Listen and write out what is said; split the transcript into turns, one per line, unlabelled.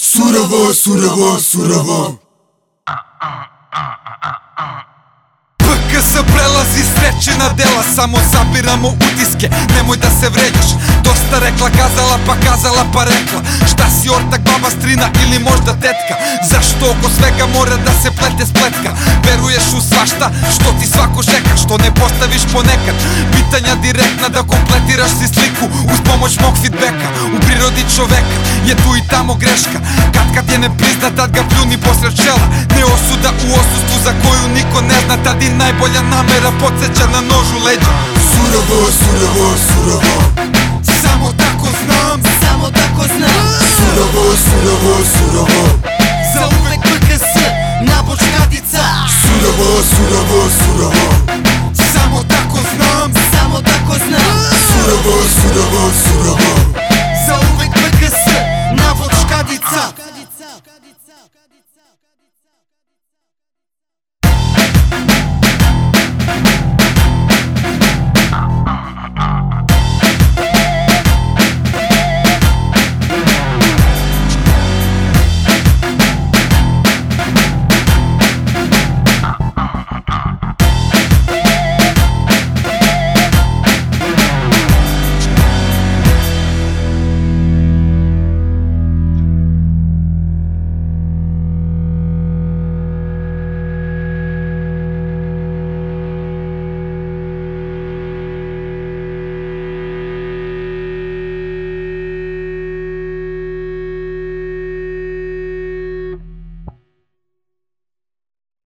Surovo, surovo, surovo.
PKS prelazi s reči na dela Samo zabiramo utiske, nemoj da se vređaš. Dosta rekla, kazala pa kazala pa rekla. Šta si ortak, baba, strina ili možda tetka? Zašto oko svega mora da se plete spletka? Veruješ u svašta, što ti svako šeka Što ne postaviš ponekad? Pitanja direktna da kompletiraš si sliku Uz pomoć mog feedbacka prirodi čoveka je tu i tamo greška. Kad kad je ne prizna, tad ga pljuni posred čela. Ne osuda u osustvu za koju niko ne zna. Tad i najbolja namera podsjeća na nož u leđa.
Surovo, surovo, surovo.
Samo tako znam.
Samo tako znam.
Surovo, surovo, surovo
out.